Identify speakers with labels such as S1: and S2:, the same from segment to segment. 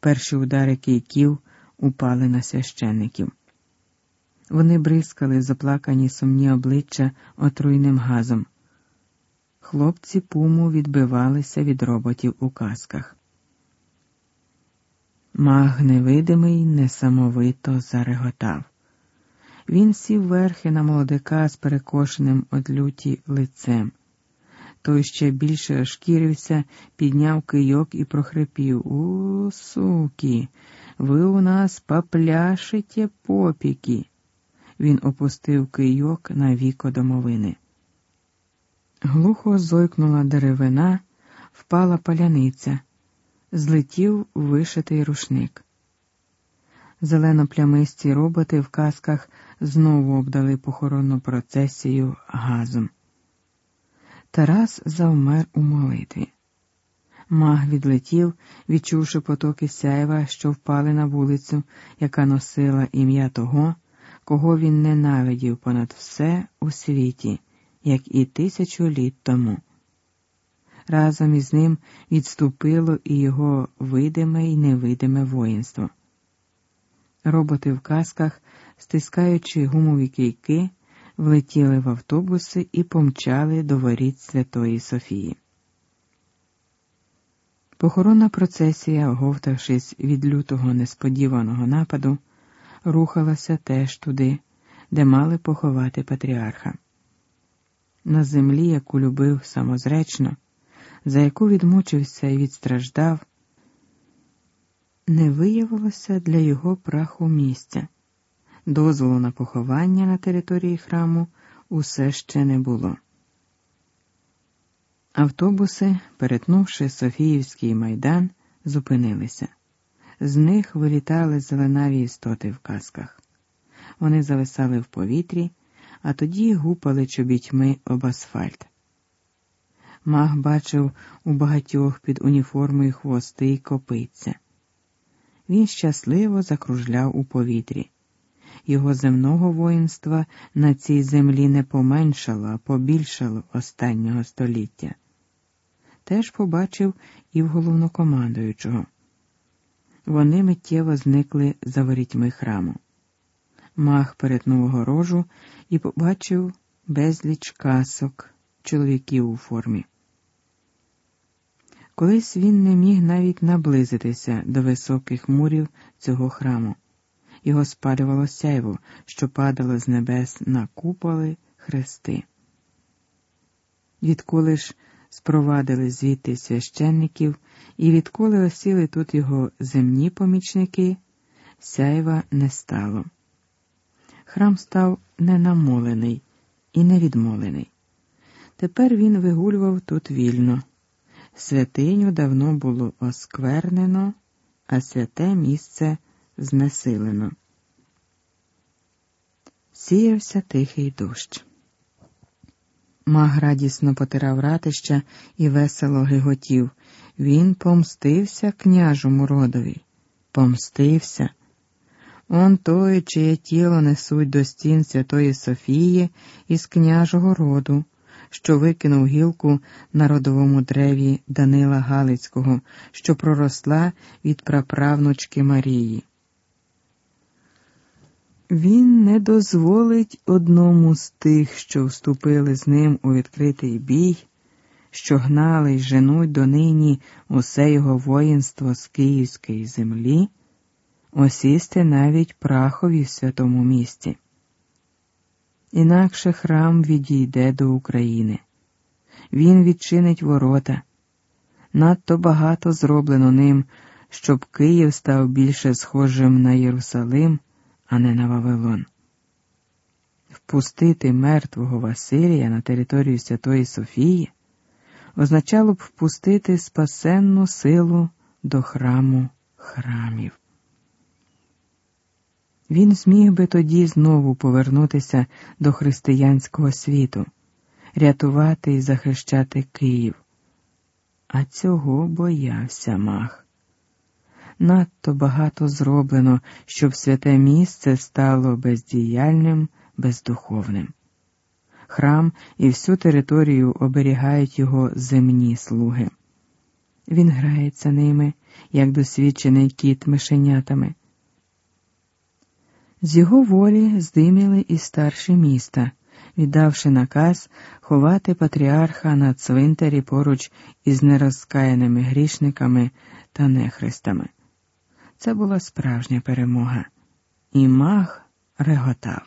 S1: Перші удари кийків упали на священників. Вони бризкали заплакані сумні обличчя отруйним газом. Хлопці пуму відбивалися від роботів у касках. Маг невидимий несамовито зареготав. Він сів верхи на молодика з перекошеним од люті лицем. Той ще більше ошкірився, підняв кийок і прохрипів. У, суки, ви у нас попляшите попіки. Він опустив кийок на віко домовини. Глухо зойкнула деревина, впала паляниця, злетів вишитий рушник. Зелено-плямисті роботи в касках знову обдали похоронну процесію газом. Тарас завмер у молитві. Маг відлетів, відчувши потоки сяєва, що впали на вулицю, яка носила ім'я того, кого він ненавидів понад все у світі, як і тисячу літ тому. Разом із ним відступило і його видиме й невидиме воїнство. Роботи в касках, стискаючи гумові кійки, влетіли в автобуси і помчали до воріт Святої Софії. Похоронна процесія, оговтавшись від лютого несподіваного нападу, рухалася теж туди, де мали поховати патріарха. На землі, яку любив самозречно, за яку відмучився і відстраждав, не виявилося для його праху місця. Дозволу на поховання на території храму усе ще не було. Автобуси, перетнувши Софіївський майдан, зупинилися. З них вилітали зеленаві істоти в касках. Вони зависали в повітрі, а тоді гупали чобітьми об асфальт. Маг бачив у багатьох під уніформою хвости й копиця. Він щасливо закружляв у повітрі. Його земного воїнства на цій землі не поменшало, а побільшало останнього століття. Теж побачив і в головнокомандуючого. Вони миттєво зникли за ворітьми храму. Мах перетнув огорожу і побачив безліч касок чоловіків у формі. Колись він не міг навіть наблизитися до високих мурів цього храму. Його спалювало сяйво, що падало з небес на куполи хрести. Відколи ж спровадили звідти священників, і відколи осіли тут його земні помічники, сяйва не стало. Храм став ненамолений і невідмолений. Тепер він вигулював тут вільно. Святиню давно було осквернено, а святе місце знесилено. Сіявся тихий дощ. Маг радісно потирав ратища і весело гиготів. Він помстився княжому родові, помстився. Он той, чиє тіло несуть до стін Святої Софії із княжого роду, що викинув гілку на родовому древі Данила Галицького, що проросла від праправнучки Марії. Він не дозволить одному з тих, що вступили з ним у відкритий бій, що гнали й женуть донині усе його воїнство з київської землі, осісти навіть прахові в святому місті. Інакше храм відійде до України. Він відчинить ворота. Надто багато зроблено ним, щоб Київ став більше схожим на Єрусалим а не на Вавилон. Впустити мертвого Василія на територію Святої Софії означало б впустити спасенну силу до храму храмів. Він зміг би тоді знову повернутися до християнського світу, рятувати і захищати Київ. А цього боявся мах надто багато зроблено, щоб святе місце стало бездіяльним, бездуховним. Храм і всю територію оберігають його земні слуги. Він грається ними, як досвідчений кіт мишенятами. З його волі здиміли і старші міста, віддавши наказ ховати патріарха на цвинтарі поруч із нерозкаяними грішниками та нехристами. Це була справжня перемога, і маг реготав.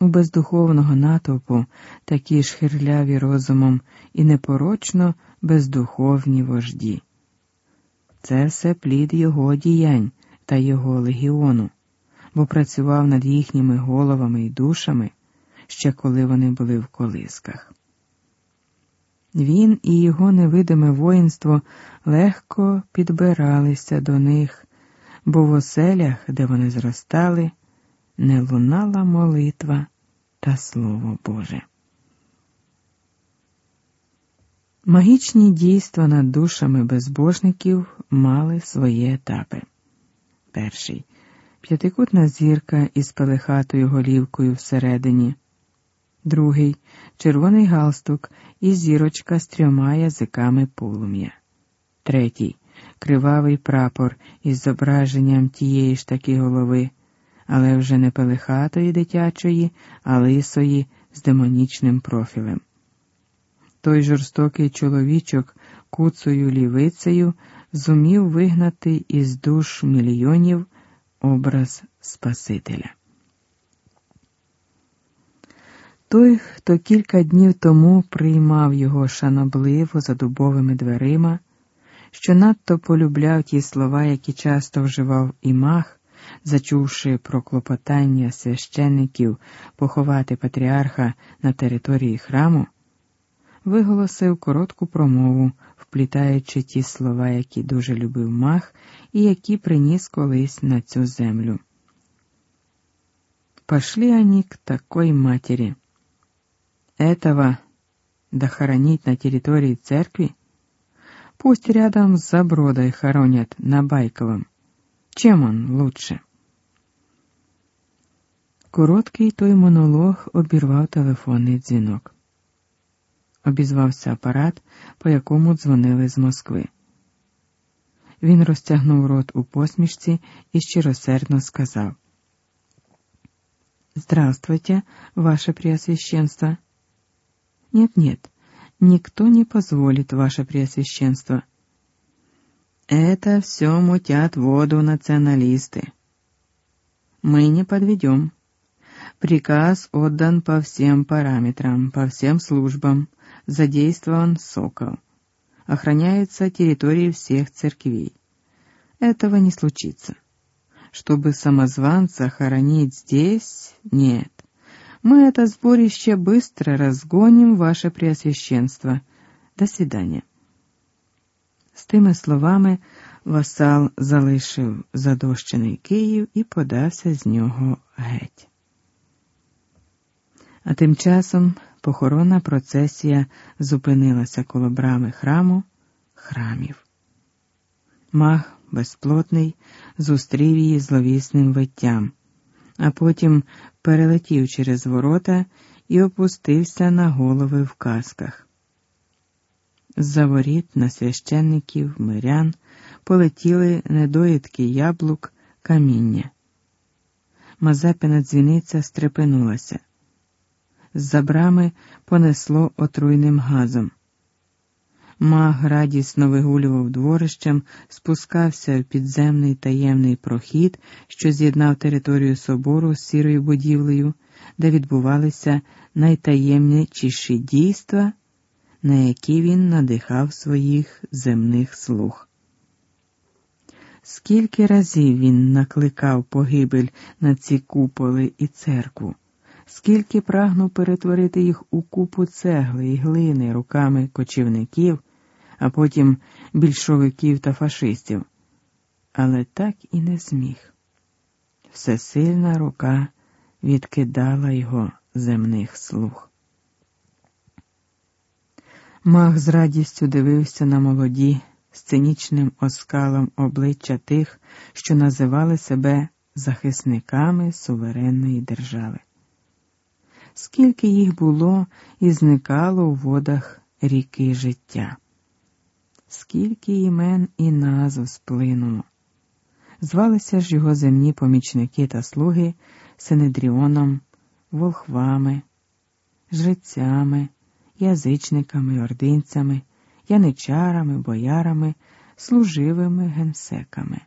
S1: У бездуховного натовпу такі ж хирляві розумом і непорочно бездуховні вожді. Це все плід його діянь та його легіону, бо працював над їхніми головами і душами ще коли вони були в колисках. Він і його невидиме воїнство легко підбиралися до них, бо в оселях, де вони зростали, не лунала молитва та Слово Боже. Магічні дійства над душами безбожників мали свої етапи. Перший п'ятикутна зірка із пелехатою голівкою всередині, другий. Червоний галстук і зірочка з трьома язиками полум'я, третій. Кривавий прапор із зображенням тієї ж таки голови, але вже не пелехатої дитячої, а лисої з демонічним профілем. Той жорстокий чоловічок куцою лівицею зумів вигнати із душ мільйонів образ Спасителя. Той, хто кілька днів тому приймав його шанобливо за дубовими дверима, що надто полюбляв ті слова, які часто вживав і мах, зачувши про клопотання священників поховати патріарха на території храму виголосив коротку промову, вплітаючи ті слова, які дуже любив мах і які приніс колись на цю землю. Пошли они к матери. Этого дохоронить на территории церкви? Пусть рядом с Забродой хоронят на Байковом. Чем он лучше? Короткий той монолог обірвав телефонний дзвінок обізвався апарат, по якому дзвонили з Москви. Він розтягнув рот у посмішці і щиросердно сказав: Здравствуйте, ваше Преосвященство. Нет-нет, никто не позволит, ваше Преосвященство. Это все мутят воду националисты. Мы не подведем. Приказ отдан по всем параметрам, по всем службам, задействован Сокол. Охраняются территории всех церквей. Этого не случится. Чтобы самозванца хоронить здесь, нет. Мы это сборище быстро разгоним, ваше Преосвященство. До свидания. З тими словами васал залишив задощений Київ і подався з нього геть. А тим часом похоронна процесія зупинилася коло брами храму храмів. Маг безплотний зустрів її зловісним виттям, а потім перелетів через ворота і опустився на голови в касках. З-за воріт на священників, мирян полетіли недоїдки яблук, каміння. Мазепина дзвіниця стрепенулася з-за брами понесло отруйним газом. Маг радісно вигулював дворищем, спускався в підземний таємний прохід, що з'єднав територію собору з сірою будівлею, де відбувалися найтаємничіші дійства, на які він надихав своїх земних слуг. Скільки разів він накликав погибель на ці куполи і церкву скільки прагнув перетворити їх у купу цегли і глини руками кочівників, а потім більшовиків та фашистів, але так і не зміг. Всесильна рука відкидала його земних слуг. Мах з радістю дивився на молоді, з цинічним оскалом обличчя тих, що називали себе захисниками суверенної держави скільки їх було і зникало у водах ріки життя. Скільки імен і назв сплинуло. Звалися ж його земні помічники та слуги Синедріоном, волхвами, жрецями, язичниками, ординцями, яничарами, боярами, служивими генсеками.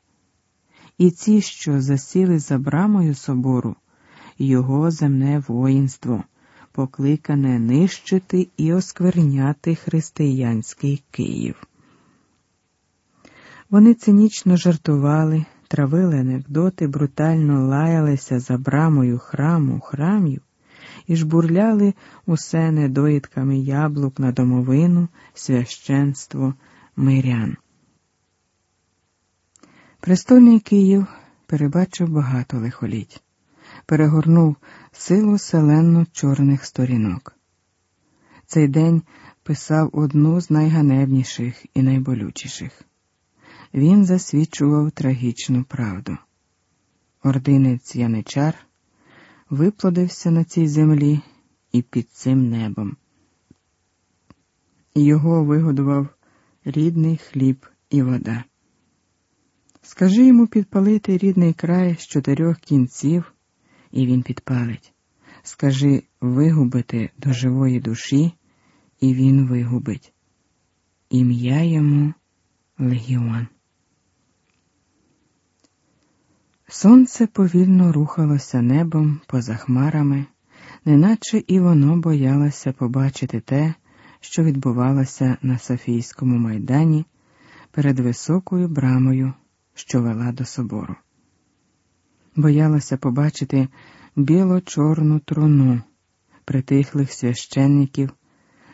S1: І ці, що засіли за брамою собору, його земне воїнство, покликане нищити і оскверняти християнський Київ. Вони цинічно жартували, травили анекдоти, брутально лаялися за брамою храму храмів і жбурляли усе недоїдками яблук на домовину, священство мирян. Престольний Київ перебачив багато лихоліть, перегорнув силу селенно чорних сторінок. Цей день писав одну з найганебніших і найболючіших. Він засвідчував трагічну правду. Ординець Яничар виплодився на цій землі і під цим небом. Його вигодував рідний хліб і вода. Скажи йому підпалити рідний край з чотирьох кінців, і він підпалить. Скажи вигубити до живої душі, і він вигубить. Ім'я йому Легіон. Сонце повільно рухалося небом поза хмарами, неначе і воно боялося побачити те, що відбувалося на Софійському майдані перед високою брамою, що вела до собору. Боялося побачити біло-чорну труну притихлих священників,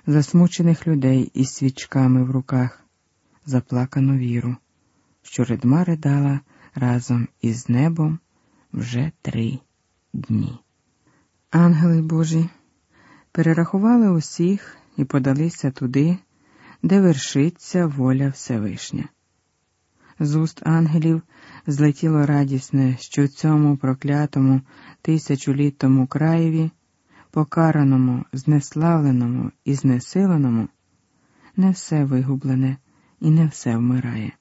S1: засмучених людей із свічками в руках, заплакану віру, що ридма ридала разом із небом вже три дні. Ангели Божі перерахували усіх і подалися туди, де вершиться воля Всевишня. З уст ангелів злетіло радісне, що цьому проклятому тисячолітному краєві, покараному, знеславленому і знесиленому, не все вигублене і не все вмирає.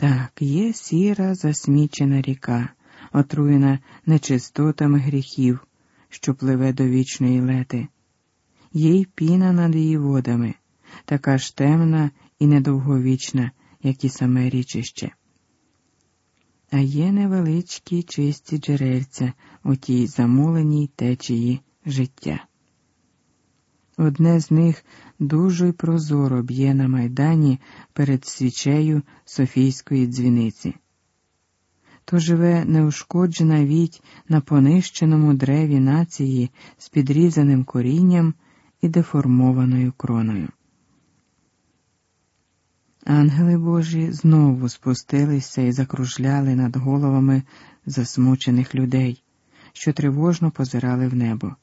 S1: Так, є сіра засмічена ріка, отруєна нечистотами гріхів, що пливе до вічної лети, є й піна над її водами, така ж темна і недовговічна, як і саме річище. А є невеличкі чисті джерельця у тій замуленій течії життя. Одне з них дуже прозоро б'є на майдані перед свічею Софійської дзвіниці. То живе неушкоджена віть на понищеному древі нації з підрізаним корінням і деформованою кроною. Ангели Божі знову спустилися і закружляли над головами засмучених людей, що тривожно позирали в небо.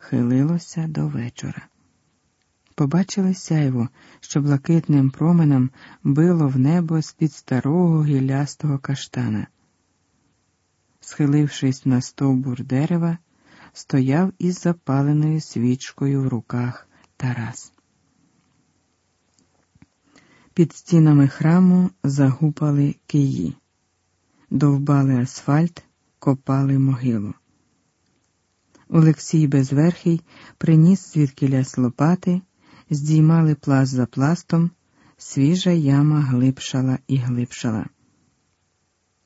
S1: Хилилося до вечора. Побачили сяйво, що блакитним променем било в небо з-під старого гіллястого каштана. Схилившись на стовбур дерева, стояв із запаленою свічкою в руках Тарас. Під стінами храму загупали киї, довбали асфальт, копали могилу. Олексій Безверхий приніс звідкиля лопати, здіймали пласт за пластом, свіжа яма глибшала і глибшала.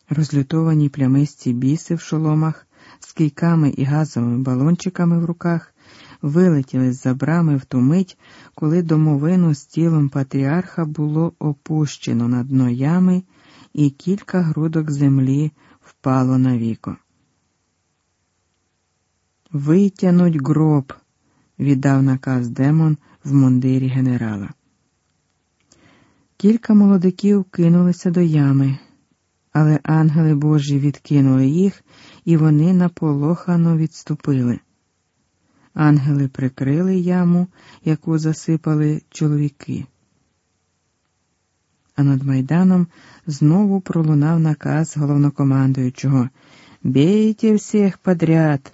S1: Розлютовані плямисті біси в шоломах з кийками і газовими балончиками в руках вилетіли з за брами в ту мить, коли домовину з тілом патріарха було опущено на дно ями, і кілька грудок землі впало на віко. Витянуть гроб, віддав наказ демон в мундирі генерала. Кілька молодиків кинулися до ями, але ангели Божі відкинули їх, і вони наполохано відступили. Ангели прикрили яму, яку засипали чоловіки. А над майданом знову пролунав наказ головнокомандуючого Бейте всіх подряд,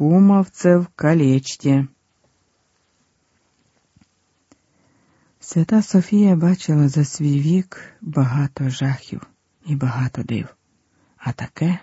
S1: пумовцев калечті. Свята Софія бачила за свій вік багато жахів і багато див, а таке